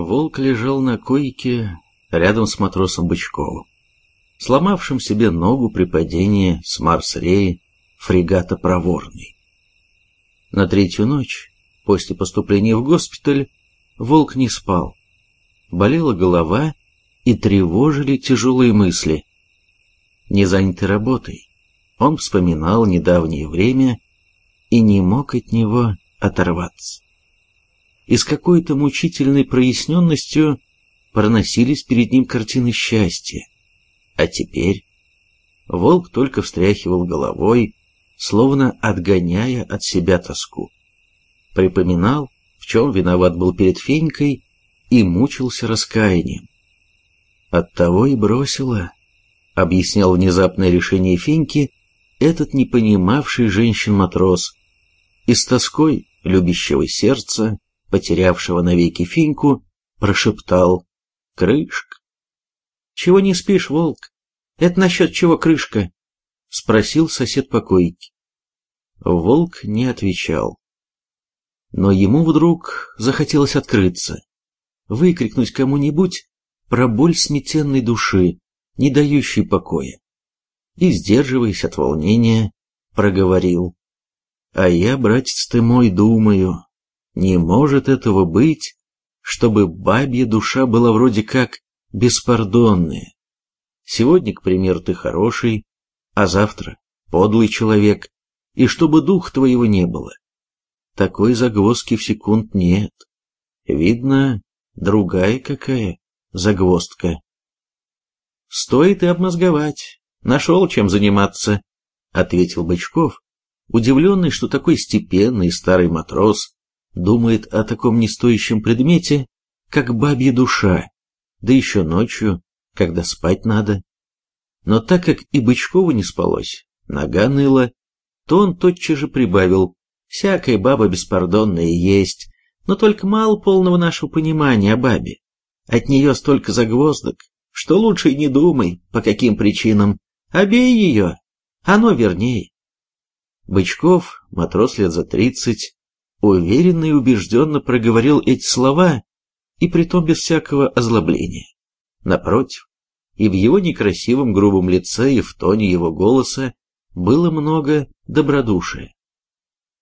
Волк лежал на койке рядом с матросом Бычковым, сломавшим себе ногу при падении с Марс-Реи фрегата «Проворный». На третью ночь, после поступления в госпиталь, Волк не спал. Болела голова и тревожили тяжелые мысли. Не занятый работой, он вспоминал недавнее время и не мог от него оторваться и с какой-то мучительной проясненностью проносились перед ним картины счастья. А теперь волк только встряхивал головой, словно отгоняя от себя тоску. Припоминал, в чем виноват был перед Фенькой, и мучился раскаянием. «Оттого и бросила», — объяснял внезапное решение Феньки этот не понимавший женщин матрос, и с тоской любящего сердца потерявшего навеки Финьку, прошептал «Крышка». «Чего не спишь, волк? Это насчет чего крышка?» — спросил сосед по койке. Волк не отвечал. Но ему вдруг захотелось открыться, выкрикнуть кому-нибудь про боль сметенной души, не дающей покоя. И, сдерживаясь от волнения, проговорил. «А я, братец ты мой, думаю, не может этого быть, чтобы бабья душа была вроде как беспардонная. Сегодня, к примеру, ты хороший, а завтра подлый человек, и чтобы дух твоего не было. Такой загвоздки в секунд нет. Видно, другая какая загвоздка. Стоит и обмозговать. Нашел чем заниматься, — ответил Бычков, удивленный, что такой степенный старый матрос думает о таком нестоящем предмете, как бабья душа, да еще ночью, когда спать надо. Но так как и Бычкову не спалось, нога ныла, то он тотчас же прибавил, всякая баба беспардонная есть, но только мало полного нашего понимания о бабе. От нее столько загвоздок, что лучше и не думай, по каким причинам, обей ее, оно вернее. Бычков, матрос лет за тридцать, уверенно и убежденно проговорил эти слова, и притом без всякого озлобления. Напротив, и в его некрасивом грубом лице, и в тоне его голоса было много добродушия.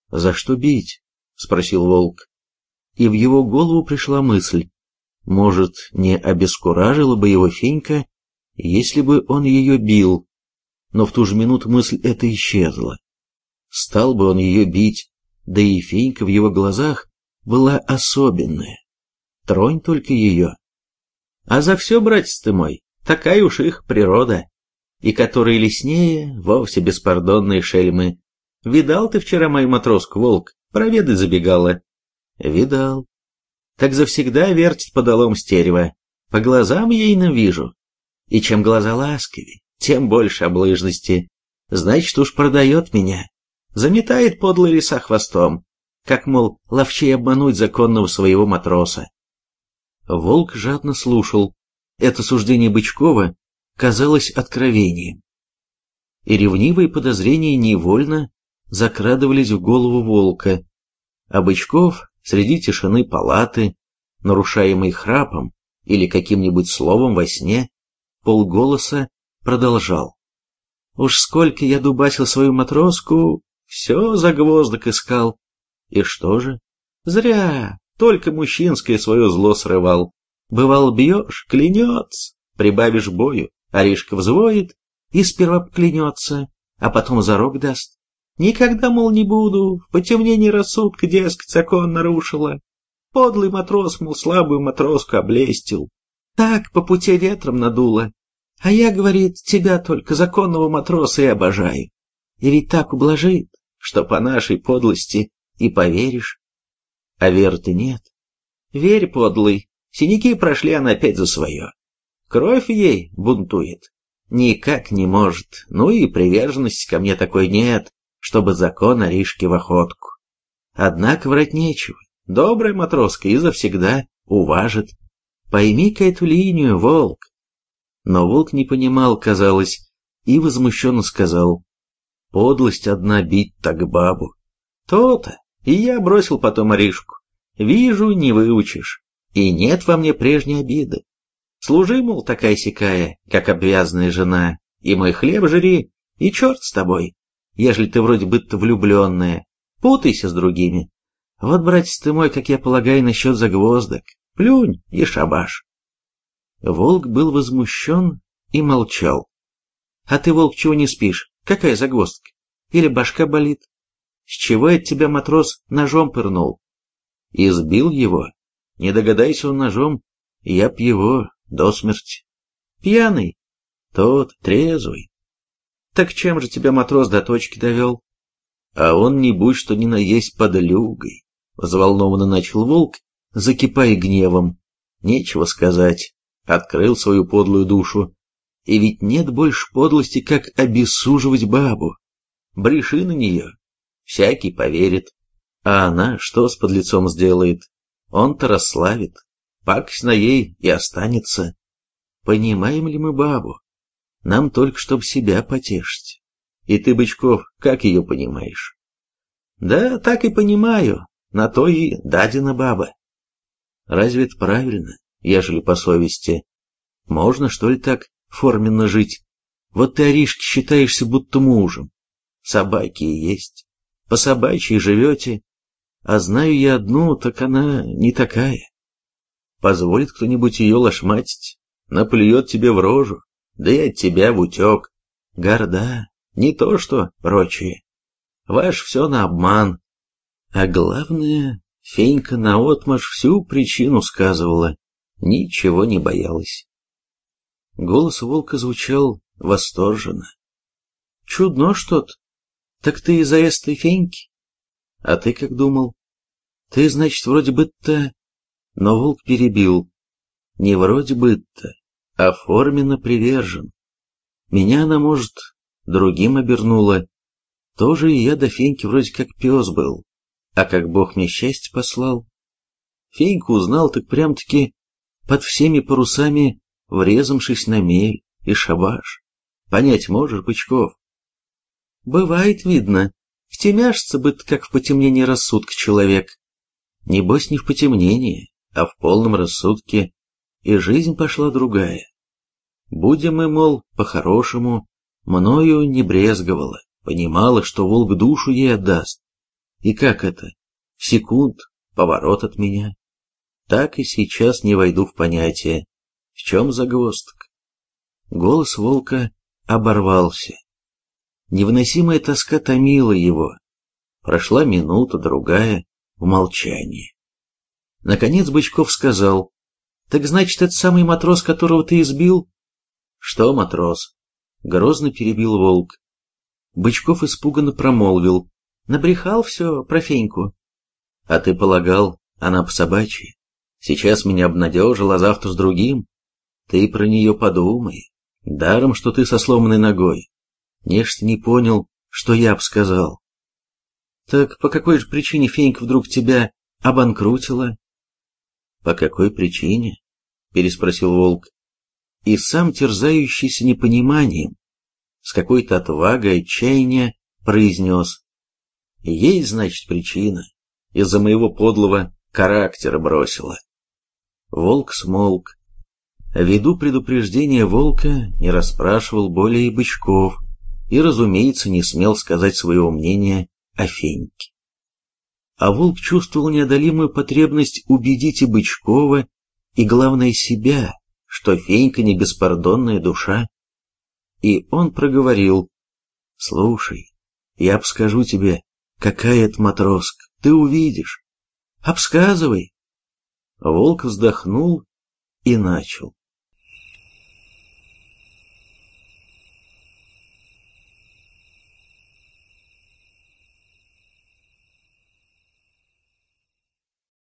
«За что бить?» — спросил волк. И в его голову пришла мысль, может, не обескуражила бы его Фенька, если бы он ее бил, но в ту же минуту мысль эта исчезла. Стал бы он ее бить, да и Фенька в его глазах была особенная. Тронь только ее. А за все, братец ты мой, такая уж их природа. И которые леснее, вовсе беспардонные шельмы. Видал ты вчера мою матроску, волк, проведать забегала? Видал. Так завсегда вертит подолом стерева. По глазам ейным вижу. И чем глаза ласковее, тем больше облыжности. Значит, уж продает меня. Заметает подлый лиса хвостом, как, мол, ловчей обмануть законного своего матроса. Волк жадно слушал. Это суждение Бычкова казалось откровением. И ревнивые подозрения невольно закрадывались в голову волка, а Бычков среди тишины палаты, нарушаемой храпом или каким-нибудь словом во сне, полголоса продолжал. Уж сколько я дубасил свою матроску, все загвоздок искал. И что же? Зря, только мужчинское свое зло срывал. Бывал бьешь, клянется, прибавишь бою, Аришка взвоит и сперва клянется, а потом зарок даст. Никогда, мол, не буду, в потемнении рассудка, дескать, закон нарушила. Подлый матрос, мол, слабую матроску облестил. Так по пути ветром надуло. А я, говорит, тебя только законного матроса и обожаю. И ведь так ублажит, что по нашей подлости и поверишь. А веры-то нет. Верь, подлый, синяки прошли, она опять за свое. Кровь ей бунтует. Никак не может, ну и приверженности ко мне такой нет, чтобы закон Аришке в охотку. Однако врать нечего, добрая матроска и завсегда уважит. Пойми-ка эту линию, волк. Но волк не понимал, казалось, и возмущенно сказал, Подлость одна бить так бабу. То-то. И я бросил потом Аришку. Вижу, не выучишь. и нет во мне прежней обиды. Служи, мол, такая-сякая, как обвязанная жена, и мой хлеб жри, и черт с тобой, ежели ты вроде бы-то влюбленная, путайся с другими. Вот, братец ты мой, как я полагаю, насчет загвоздок, плюнь и шабаш. Волк был возмущен и молчал. А ты, волк, чего не спишь? Какая загвоздка? Или башка болит? С чего от тебя матрос ножом пырнул? Избил его. Не догадайся он ножом, я б его до смерти. Пьяный, тот трезвый. Так чем же тебя матрос до точки довел? А он не будь что ни на есть подлюгой. Взволнованно начал волк, закипая гневом. Нечего сказать. Открыл свою подлую душу. И ведь нет больше подлости, как обессуживать бабу. Бреши на нее. Всякий поверит. А она что с подлецом сделает? Он-то расславит. Пакость на ей и останется. Понимаем ли мы бабу? Нам только чтоб себя потешить. И ты, Бычков, как ее понимаешь? Да, так и понимаю. На то и дадена баба. Разве это правильно, ежели по совести? Можно, что ли, так форменно жить? Вот ты, Аришки, считаешься будто мужем. Собаки есть. По собачьей живете. А знаю я одну, так она не такая. Позволит кто-нибудь ее лошматить, наплюет тебе в рожу, да и от тебя в утек. Горда, не то что прочие. Ваш все на обман. А главное, Фенька наотмашь всю причину сказывала, ничего не боялась. Голос волка звучал восторженно. Чудно что-то. Так ты из-за этой Феньки? А ты как думал? Ты, значит, вроде бы-то... Но волк перебил. Не вроде бы-то, а форменно привержен. Меня она, может, другим обернула. Тоже и я до Феньки вроде как пес был. А как бог мне счастье послал. Феньку узнал так прям-таки под всеми парусами, врезавшись на мель и шабаш. Понять можешь, Бычков? Бывает, видно, втемяшится бы как в потемнении рассудка человек. Небось не в потемнении, а в полном рассудке, и жизнь пошла другая. Будем мы, мол, по-хорошему, мною не брезговала, понимала, что волк душу ей отдаст. И как это? Секунд, поворот от меня. Так и сейчас не войду в понятие. В чем загвоздка? Голос волка оборвался. Невыносимая тоска томила его. Прошла минута, другая, в молчании. Наконец Бычков сказал, «Так значит, это самый матрос, которого ты избил?» «Что, матрос?» Грозно перебил волк. Бычков испуганно промолвил, «Набрехал все про Феньку». «А ты полагал, она по собачьи? Сейчас меня обнадежил, а завтра с другим? Ты про нее подумай. Даром, что ты со сломанной ногой. Нечто не понял, что я б сказал. Так по какой же причине Фенька вдруг тебя обанкрутила? По какой причине? Переспросил волк. И сам терзающийся непониманием, с какой-то отвагой отчаяния, произнес. Есть, значит, причина. Из-за моего подлого характера бросила. Волк смолк. Ввиду предупреждения волка не расспрашивал более и бычков, и, разумеется, не смел сказать своего мнения о Феньке. А волк чувствовал неодолимую потребность убедить и Бычкова, и, главное, себя, что Фенька не беспардонная душа. И он проговорил, «Слушай, я обскажу тебе, какая это матроска, ты увидишь. Обсказывай». Волк вздохнул и начал.